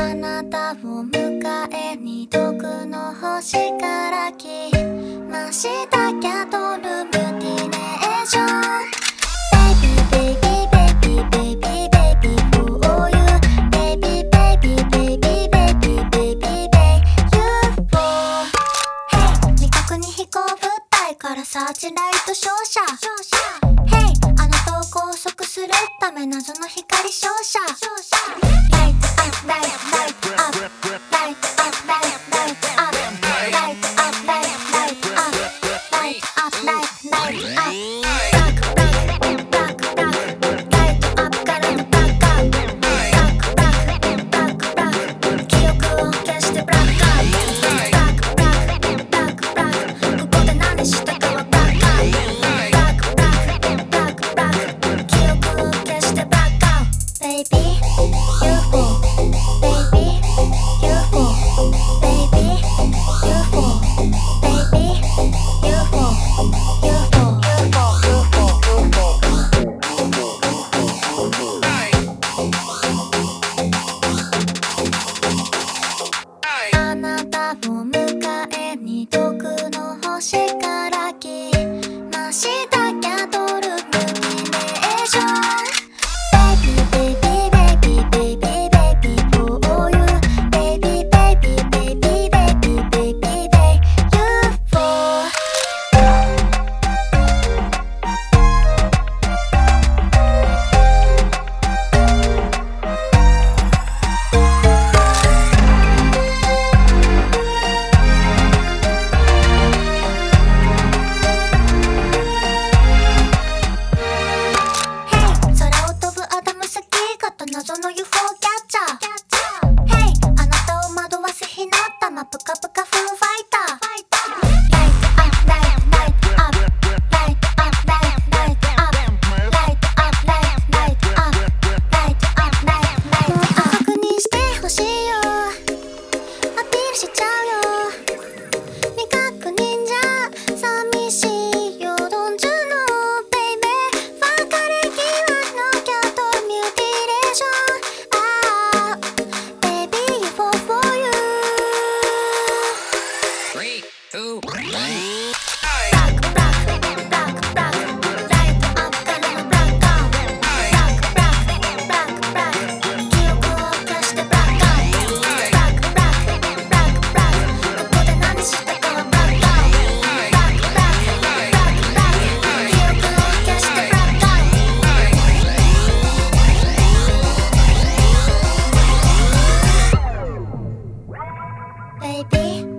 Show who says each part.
Speaker 1: あなたを迎えに遠くの星から来ましたキャトルムティーション。からサーチライト照射 Hey あなたを拘束するため謎の光照射
Speaker 2: two, one.
Speaker 1: Baby